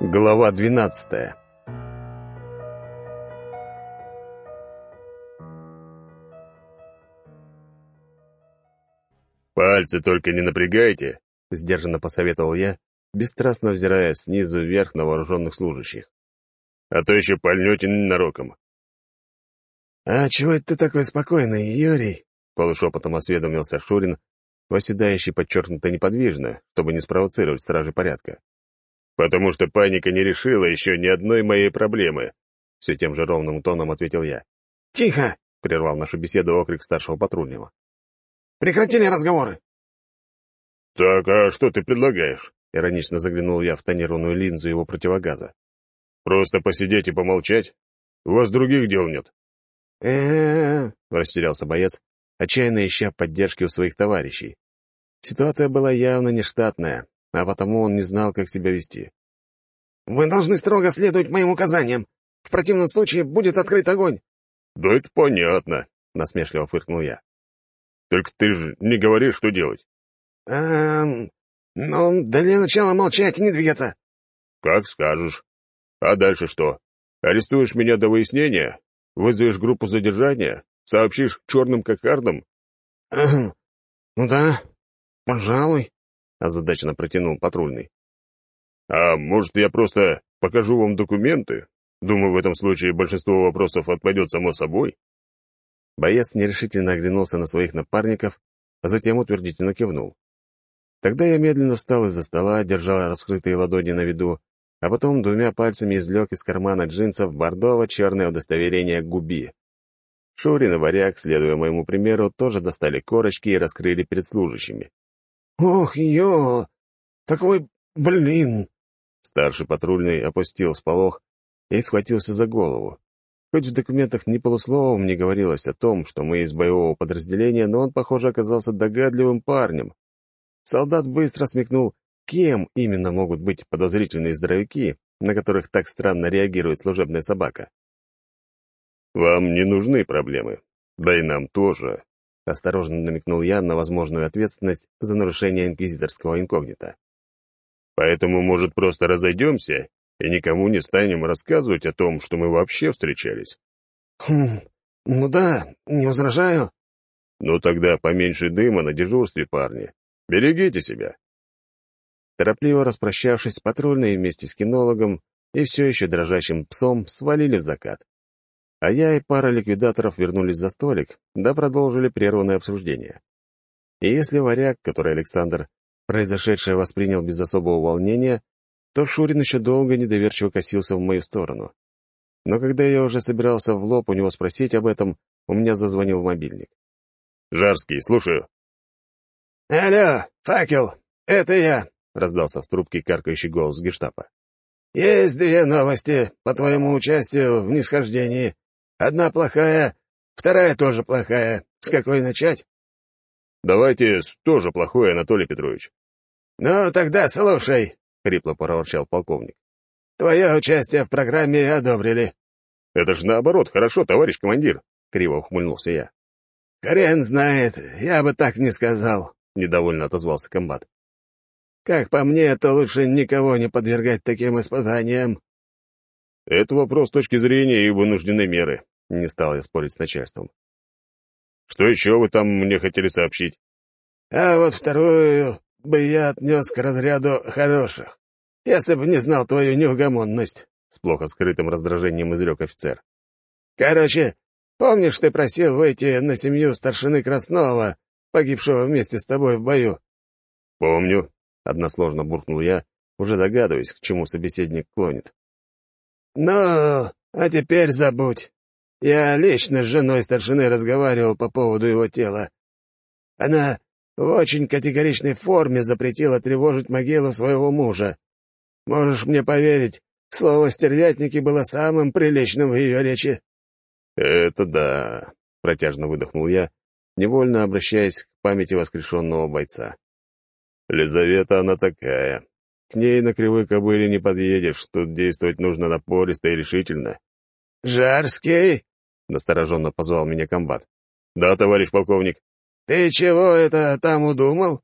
Глава двенадцатая «Пальцы только не напрягайте», — сдержанно посоветовал я, бесстрастно взирая снизу вверх на вооруженных служащих. «А то еще пальнете ненароком». «А чего это ты такой спокойный, Юрий?» — полушепотом осведомился Шурин, восседающий подчеркнуто неподвижно, чтобы не спровоцировать стражи порядка. «Потому что паника не решила еще ни одной моей проблемы», — все тем же ровным тоном ответил я. «Тихо!» — прервал нашу беседу окрик старшего патрульного. «Прекратили разговоры!» «Так, а что ты предлагаешь?» — иронично заглянул я в тонированную линзу его противогаза. «Просто посидеть и помолчать? У вас других дел нет?» э растерялся боец, отчаянно ища поддержки у своих товарищей. Ситуация была явно нештатная, а потому он не знал, как себя вести. «Вы должны строго следовать моим указаниям. В противном случае будет открыт огонь». «Да это понятно», — насмешливо фыркнул я. «Только ты же не говоришь, что делать». «Эм... Ну, для начала молчать и не двигаться». «Как скажешь. А дальше что? Арестуешь меня до выяснения? Вызовешь группу задержания? Сообщишь черным кокардам?» «Эм... Ну да, пожалуй». — озадаченно протянул патрульный. «А может, я просто покажу вам документы? Думаю, в этом случае большинство вопросов отпадет само собой». Боец нерешительно оглянулся на своих напарников, а затем утвердительно кивнул. Тогда я медленно встал из-за стола, держа раскрытые ладони на виду, а потом двумя пальцами извлек из кармана джинсов бордово-черное удостоверение «Губи». Шурин и Варяг, следуя моему примеру, тоже достали корочки и раскрыли перед служащими. «Ох, ё! Такой, блин!» Старший патрульный опустил сполох и схватился за голову. Хоть в документах ни полусловом не говорилось о том, что мы из боевого подразделения, но он, похоже, оказался догадливым парнем. Солдат быстро смекнул, кем именно могут быть подозрительные здоровяки, на которых так странно реагирует служебная собака. «Вам не нужны проблемы. Да и нам тоже», Осторожно намекнул я на возможную ответственность за нарушение инквизиторского инкогнита. «Поэтому, может, просто разойдемся и никому не станем рассказывать о том, что мы вообще встречались?» «Хм, ну да, не возражаю». «Ну тогда поменьше дыма на дежурстве, парни. Берегите себя». Торопливо распрощавшись, патрульные вместе с кинологом и все еще дрожащим псом свалили в закат. А я и пара ликвидаторов вернулись за столик, да продолжили прерванное обсуждение. И если варяг, который Александр, произошедшее воспринял без особого волнения, то Шурин еще долго недоверчиво косился в мою сторону. Но когда я уже собирался в лоб у него спросить об этом, у меня зазвонил мобильник. «Жарский, слушаю». «Алло, факел, это я», — раздался в трубке каркающий голос гештапа. «Есть две новости по твоему участию в нисхождении. Одна плохая, вторая тоже плохая. С какой начать? Давайте с тоже плохой, Анатолий Петрович. Ну, тогда слушай, — хрипло проворчал полковник. Твое участие в программе одобрили. Это же наоборот, хорошо, товарищ командир, — криво ухмыльнулся я. Хрен знает, я бы так не сказал, — недовольно отозвался комбат. Как по мне, то лучше никого не подвергать таким испытаниям. Это вопрос точки зрения и вынужденной меры. Не стал я спорить с начальством. Что еще вы там мне хотели сообщить? А вот вторую бы я отнес к разряду хороших, если бы не знал твою неугомонность, — с плохо скрытым раздражением изрек офицер. Короче, помнишь, ты просил выйти на семью старшины Краснова, погибшего вместе с тобой в бою? Помню, — односложно буркнул я, уже догадываясь, к чему собеседник клонит. «Ну, а теперь забудь. Я лично с женой старшины разговаривал по поводу его тела. Она в очень категоричной форме запретила тревожить могилу своего мужа. Можешь мне поверить, слово «стервятники» было самым приличным в ее речи». «Это да», — протяжно выдохнул я, невольно обращаясь к памяти воскрешенного бойца. «Лизавета она такая. К ней на кривой кобыле не подъедешь, тут действовать нужно напористо и решительно. «Жарский?» — настороженно позвал меня комбат. «Да, товарищ полковник». «Ты чего это там удумал?»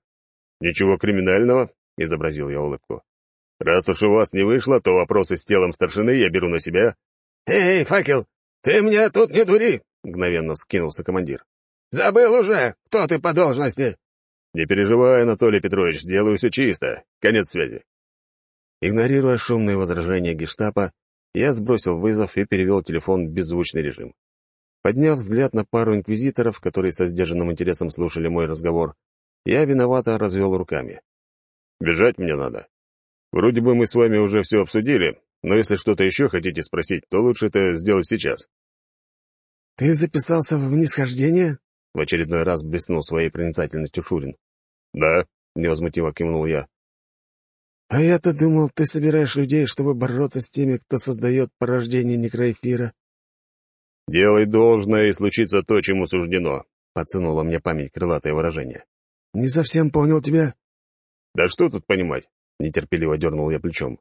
«Ничего криминального», — изобразил я улыбку. Раз уж у вас не вышло, то вопросы с телом старшины я беру на себя». «Эй, факел, ты мне тут не дури!» — мгновенно вскинулся командир. «Забыл уже, кто ты по должности!» «Не переживай, Анатолий Петрович, делаю все чисто. Конец связи». Игнорируя шумные возражения гештапа, я сбросил вызов и перевел телефон в беззвучный режим. Подняв взгляд на пару инквизиторов, которые со сдержанным интересом слушали мой разговор, я виновато развел руками. «Бежать мне надо. Вроде бы мы с вами уже все обсудили, но если что-то еще хотите спросить, то лучше это сделать сейчас». «Ты записался в нисхождение?» — в очередной раз блеснул своей проницательностью Шурин. «Да», — невозмутимо кивнул я. «А я-то думал, ты собираешь людей, чтобы бороться с теми, кто создает порождение некроэфира». «Делай должное, и случится то, чему суждено», — подсунуло мне память крылатое выражение. «Не совсем понял тебя». «Да что тут понимать?» — нетерпеливо дернул я плечом.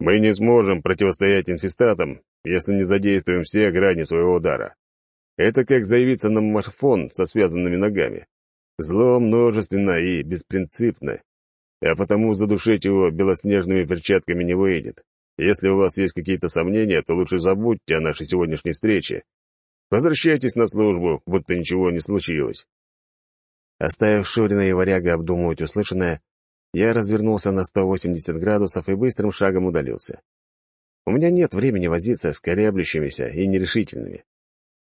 «Мы не сможем противостоять инфестатам, если не задействуем все грани своего удара. Это как заявиться на марафон со связанными ногами. Зло множественно и беспринципно, а потому задушить его белоснежными перчатками не выйдет. Если у вас есть какие-то сомнения, то лучше забудьте о нашей сегодняшней встрече. Возвращайтесь на службу, будто ничего не случилось». Оставив Шурина и Варяга обдумывать услышанное, я развернулся на 180 градусов и быстрым шагом удалился. У меня нет времени возиться с колеблющимися и нерешительными.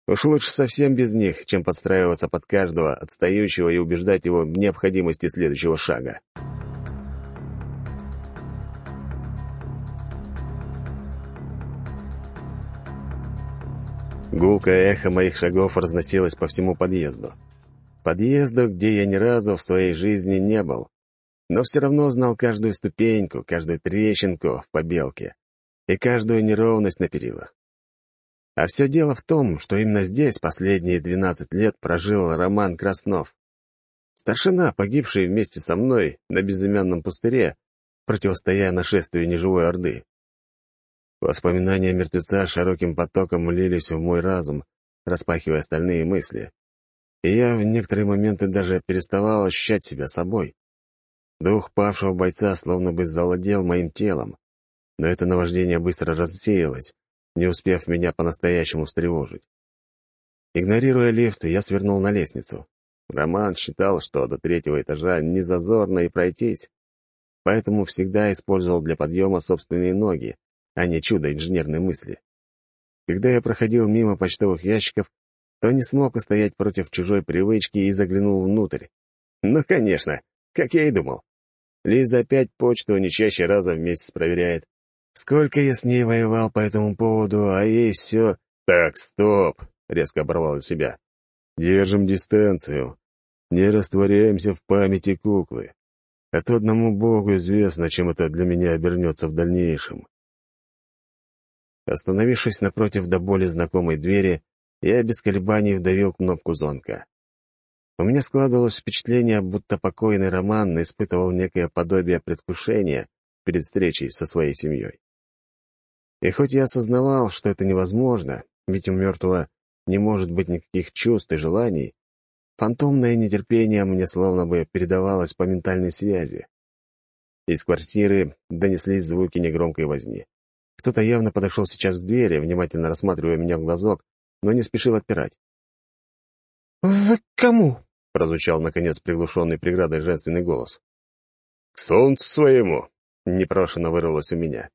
Уж лучше совсем без них, чем подстраиваться под каждого отстающего и убеждать его в необходимости следующего шага. Гулкое эхо моих шагов разносилось по всему подъезду. Подъезду, где я ни разу в своей жизни не был, но все равно знал каждую ступеньку, каждую трещинку в побелке и каждую неровность на перилах. А все дело в том, что именно здесь последние двенадцать лет прожил Роман Краснов. Старшина, погибший вместе со мной на безымянном пустыре, противостоя нашествию неживой орды. Воспоминания мертвеца широким потоком лились в мой разум, распахивая остальные мысли. И я в некоторые моменты даже переставал ощущать себя собой. Дух павшего бойца словно бы завладел моим телом, но это наваждение быстро рассеялось, не успев меня по-настоящему встревожить. Игнорируя лифт, я свернул на лестницу. Роман считал, что до третьего этажа не зазорно и пройтись, поэтому всегда использовал для подъема собственные ноги, а не чудо инженерной мысли. Когда я проходил мимо почтовых ящиков, то не смог устоять против чужой привычки и заглянул внутрь. Ну, конечно, как я и думал. Лиза опять почту не чаще раза в месяц проверяет. Сколько я с ней воевал по этому поводу, а ей все... «Так, стоп!» — резко оборвал себя. «Держим дистанцию. Не растворяемся в памяти куклы. А то одному Богу известно, чем это для меня обернется в дальнейшем». Остановившись напротив до боли знакомой двери, я без колебаний вдавил кнопку звонка. У меня складывалось впечатление, будто покойный Роман испытывал некое подобие предвкушения перед встречей со своей семьей. И хоть я осознавал, что это невозможно, ведь у мертвого не может быть никаких чувств и желаний, фантомное нетерпение мне словно бы передавалось по ментальной связи. Из квартиры донеслись звуки негромкой возни. Кто-то явно подошел сейчас к двери, внимательно рассматривая меня в глазок, но не спешил отпирать. «Вы кому?» — прозвучал, наконец, приглушенный преградой женственный голос. «К солнцу своему!» — непрошено вырвалось у меня.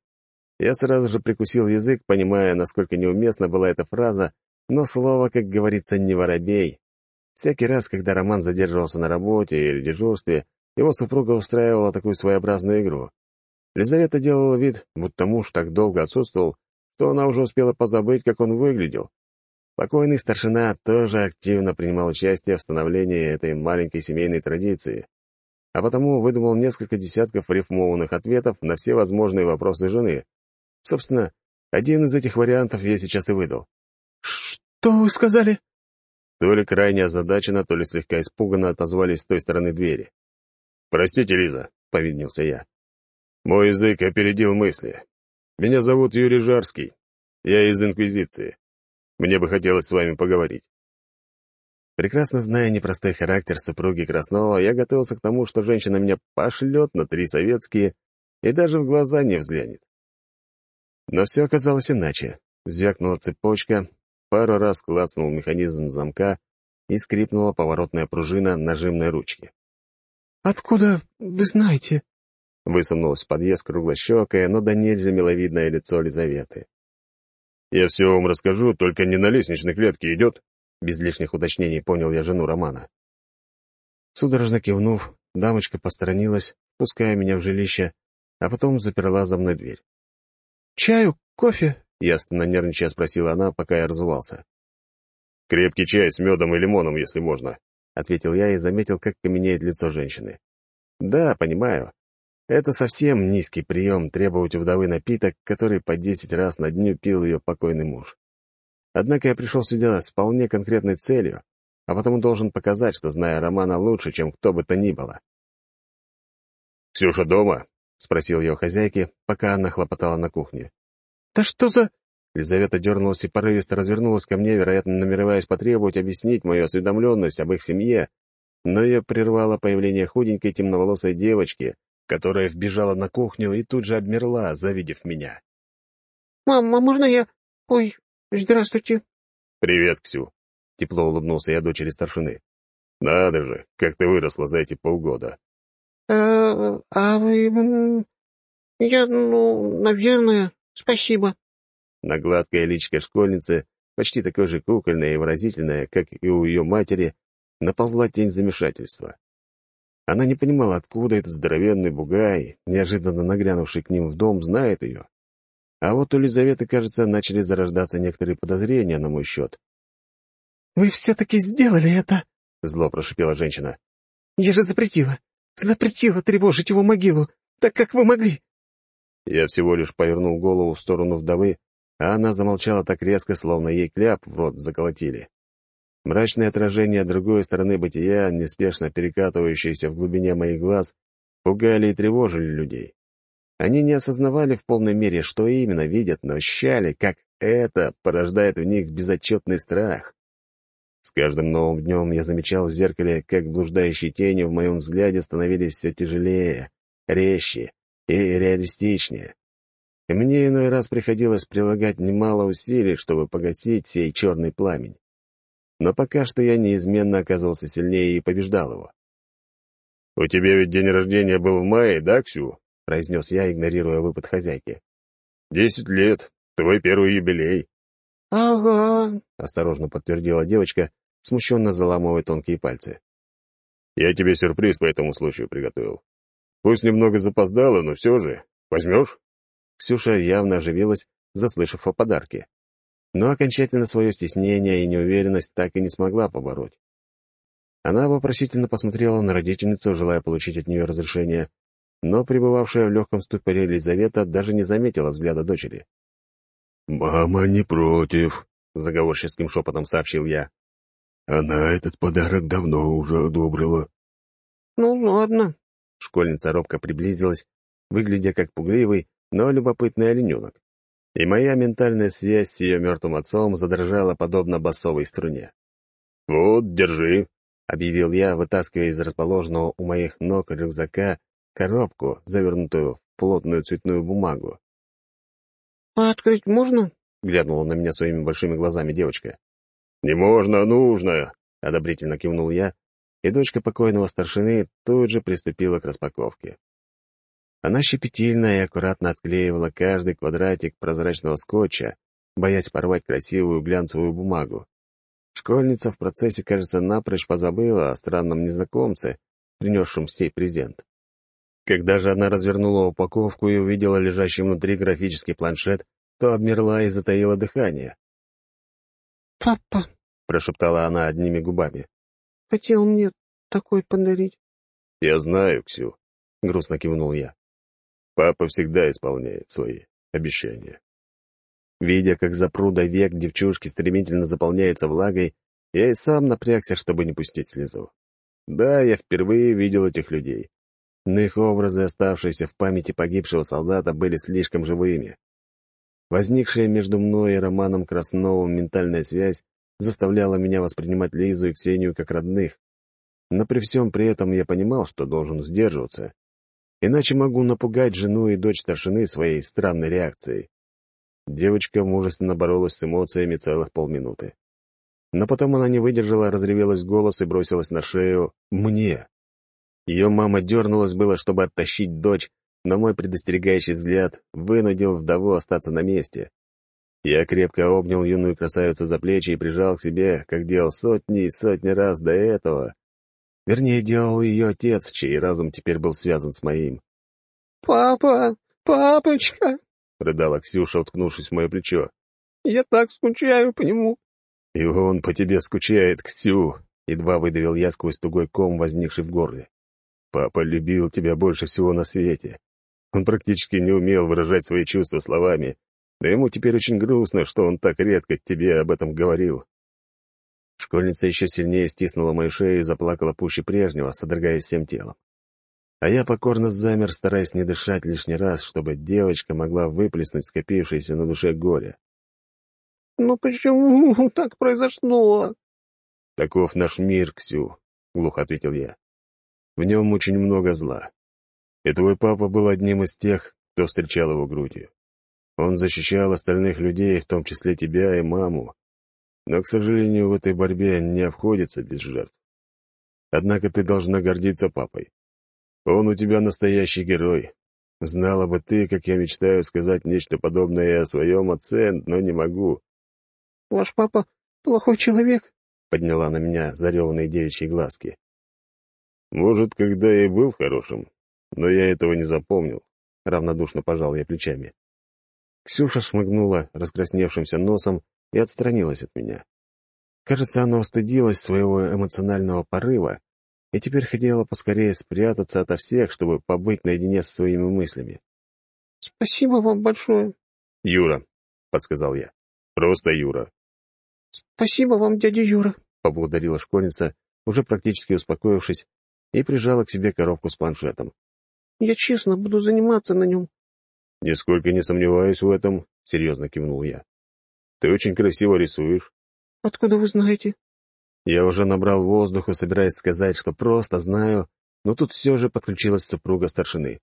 Я сразу же прикусил язык, понимая, насколько неуместна была эта фраза, но слово, как говорится, не воробей. Всякий раз, когда Роман задерживался на работе или дежурстве, его супруга устраивала такую своеобразную игру. Лизавета делала вид, будто муж так долго отсутствовал, что она уже успела позабыть, как он выглядел. Покойный старшина тоже активно принимал участие в становлении этой маленькой семейной традиции, а потому выдумал несколько десятков рифмованных ответов на все возможные вопросы жены. Собственно, один из этих вариантов я сейчас и выдал. «Что вы сказали?» То ли крайне озадаченно, то ли слегка испуганно отозвались с той стороны двери. «Простите, Лиза», — повинился я. Мой язык опередил мысли. Меня зовут Юрий Жарский. Я из Инквизиции. Мне бы хотелось с вами поговорить. Прекрасно зная непростой характер супруги Краснова, я готовился к тому, что женщина меня пошлет на три советские и даже в глаза не взглянет. Но все оказалось иначе. Звякнула цепочка, пару раз клацнул механизм замка и скрипнула поворотная пружина нажимной ручки. «Откуда вы знаете?» Высунулась в подъезд круглощекое, но до нельзя миловидное лицо Лизаветы. «Я все вам расскажу, только не на лестничной клетке идет?» Без лишних уточнений понял я жену Романа. Судорожно кивнув, дамочка посторонилась, пуская меня в жилище, а потом заперла за мной дверь. «Чаю? Кофе?» — ясно нервничая спросила она, пока я разувался. «Крепкий чай с медом и лимоном, если можно», — ответил я и заметил, как каменеет лицо женщины. «Да, понимаю. Это совсем низкий прием требовать у вдовы напиток, который по десять раз на дню пил ее покойный муж. Однако я пришел сюда с вполне конкретной целью, а потому должен показать, что знаю Романа лучше, чем кто бы то ни было». «Ксюша дома?» — спросил я у хозяйки, пока она хлопотала на кухне. «Да что за...» Елизавета дернулась и порывисто развернулась ко мне, вероятно, намереваясь потребовать объяснить мою осведомленность об их семье, но ее прервало появление худенькой темноволосой девочки, которая вбежала на кухню и тут же обмерла, завидев меня. «Мама, можно я... Ой, здравствуйте». «Привет, Ксю», — тепло улыбнулся я дочери старшины. «Надо же, как ты выросла за эти полгода». «А, а вы... Я, ну, наверное, спасибо». На гладкой личке школьницы, почти такой же кукольная и выразительная, как и у ее матери, наползла тень замешательства. Она не понимала, откуда этот здоровенный бугай, неожиданно нагрянувший к ним в дом, знает ее. А вот у Лизаветы, кажется, начали зарождаться некоторые подозрения на мой счет. «Вы все-таки сделали это!» — зло прошипела женщина. «Я же запретила! Запретила тревожить его могилу! Так как вы могли!» Я всего лишь повернул голову в сторону вдовы а она замолчала так резко, словно ей кляп в рот заколотили. Мрачное отражение другой стороны бытия, неспешно перекатывающееся в глубине моих глаз, пугали и тревожили людей. Они не осознавали в полной мере, что именно видят, но ощущали, как это порождает в них безотчетный страх. С каждым новым днем я замечал в зеркале, как блуждающие тени в моем взгляде становились все тяжелее, резче и реалистичнее и мне иной раз приходилось прилагать немало усилий, чтобы погасить сей черный пламень. Но пока что я неизменно оказывался сильнее и побеждал его. «У тебя ведь день рождения был в мае, да, Ксю?» — произнес я, игнорируя выпад хозяйки. «Десять лет. Твой первый юбилей». «Ага», — осторожно подтвердила девочка, смущенно заламывая тонкие пальцы. «Я тебе сюрприз по этому случаю приготовил. Пусть немного запоздало, но все же. Возьмешь?» Ксюша явно оживилась, заслышав о подарке. Но окончательно свое стеснение и неуверенность так и не смогла побороть. Она вопросительно посмотрела на родительницу, желая получить от нее разрешение, но пребывавшая в легком ступоре Елизавета даже не заметила взгляда дочери. «Мама не против», — заговорческим шепотом сообщил я. «Она этот подарок давно уже одобрила». «Ну, ладно». Школьница робко приблизилась, выглядя как пугливый, но любопытный олененок. И моя ментальная связь с ее мертвым отцом задрожала подобно басовой струне. «Вот, держи», — объявил я, вытаскивая из расположенного у моих ног рюкзака коробку, завернутую в плотную цветную бумагу. «А открыть можно?» — глянула на меня своими большими глазами девочка. «Не можно, нужно!» — одобрительно кивнул я, и дочка покойного старшины тут же приступила к распаковке. Она щепетильно и аккуратно отклеивала каждый квадратик прозрачного скотча, боясь порвать красивую глянцевую бумагу. Школьница в процессе, кажется, напрочь позабыла о странном незнакомце, принесшем сей презент. Когда же она развернула упаковку и увидела лежащий внутри графический планшет, то обмерла и затаила дыхание. «Папа», — прошептала она одними губами, — «хотел мне такой подарить». «Я знаю, Ксю», — грустно кивнул я. Папа всегда исполняет свои обещания. Видя, как за прудой век девчушки стремительно заполняется влагой, я и сам напрягся, чтобы не пустить слезу. Да, я впервые видел этих людей, но их образы, оставшиеся в памяти погибшего солдата, были слишком живыми. Возникшая между мной и Романом Красновым ментальная связь заставляла меня воспринимать Лизу и Ксению как родных, но при всем при этом я понимал, что должен сдерживаться Иначе могу напугать жену и дочь старшины своей странной реакцией. Девочка мужественно боролась с эмоциями целых полминуты. Но потом она не выдержала, разревелась голос и бросилась на шею мне. Ее мама дернулась было, чтобы оттащить дочь, но мой предостерегающий взгляд вынудил вдову остаться на месте. Я крепко обнял юную красавицу за плечи и прижал к себе, как делал сотни и сотни раз до этого. Вернее, делал ее отец, чей разум теперь был связан с моим. «Папа! Папочка!» — рыдала Ксюша, уткнувшись в мое плечо. «Я так скучаю по нему!» «И он по тебе скучает, Ксю!» — едва выдавил я сквозь тугой ком, возникший в горле. «Папа любил тебя больше всего на свете. Он практически не умел выражать свои чувства словами, но ему теперь очень грустно, что он так редко тебе об этом говорил. Школьница еще сильнее стиснула мою шею и заплакала пуще прежнего, содрогаясь всем телом. А я покорно замер, стараясь не дышать лишний раз, чтобы девочка могла выплеснуть скопившееся на душе горе. «Ну почему так произошло?» «Таков наш мир, Ксю», — глухо ответил я. «В нем очень много зла. И твой папа был одним из тех, кто встречал его грудью. Он защищал остальных людей, в том числе тебя и маму. Но, к сожалению, в этой борьбе не обходится без жертв. Однако ты должна гордиться папой. Он у тебя настоящий герой. Знала бы ты, как я мечтаю сказать нечто подобное о своем отце, но не могу. — Ваш папа плохой человек? — подняла на меня зареванные девичьи глазки. — Может, когда и был хорошим, но я этого не запомнил. Равнодушно пожал я плечами. Ксюша шмыгнула раскрасневшимся носом и отстранилась от меня. Кажется, она устыдилась своего эмоционального порыва и теперь хотела поскорее спрятаться ото всех, чтобы побыть наедине со своими мыслями. «Спасибо вам большое». «Юра», — подсказал я. «Просто Юра». «Спасибо вам, дядя Юра», — поблагодарила школьница, уже практически успокоившись, и прижала к себе коробку с планшетом. «Я честно буду заниматься на нем. «Нисколько не сомневаюсь в этом», — серьезно кивнул я. «Ты очень красиво рисуешь». «Откуда вы знаете?» Я уже набрал воздуху, собираясь сказать, что просто знаю, но тут все же подключилась супруга старшины.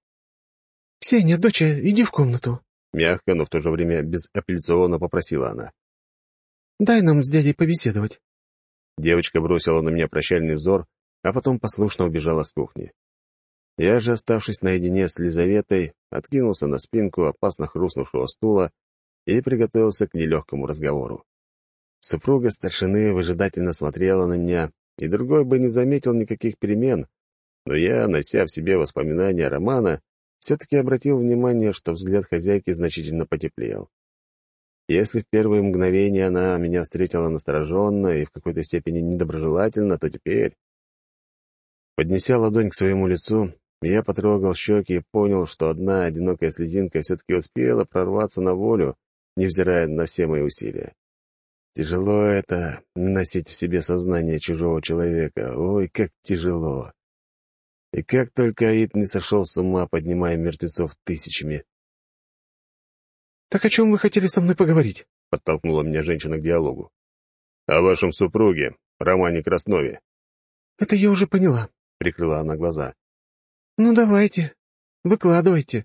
«Ксения, доча, иди в комнату», — мягко, но в то же время безапелляционно попросила она. «Дай нам с дядей побеседовать». Девочка бросила на меня прощальный взор, а потом послушно убежала с кухни. Я же, оставшись наедине с Лизаветой, откинулся на спинку опасно хрустнувшего стула и приготовился к нелегкому разговору. Супруга старшины выжидательно смотрела на меня, и другой бы не заметил никаких перемен, но я, нося в себе воспоминания романа, все-таки обратил внимание, что взгляд хозяйки значительно потеплел. Если в первые мгновения она меня встретила настороженно и в какой-то степени недоброжелательно, то теперь... Поднеся ладонь к своему лицу, я потрогал щеки и понял, что одна одинокая слезинка все-таки успела прорваться на волю, невзирая на все мои усилия. Тяжело это — носить в себе сознание чужого человека. Ой, как тяжело. И как только Аид не сошел с ума, поднимая мертвецов тысячами. «Так о чем вы хотели со мной поговорить?» — подтолкнула меня женщина к диалогу. «О вашем супруге, Романе Краснове». «Это я уже поняла», — прикрыла она глаза. «Ну, давайте, выкладывайте».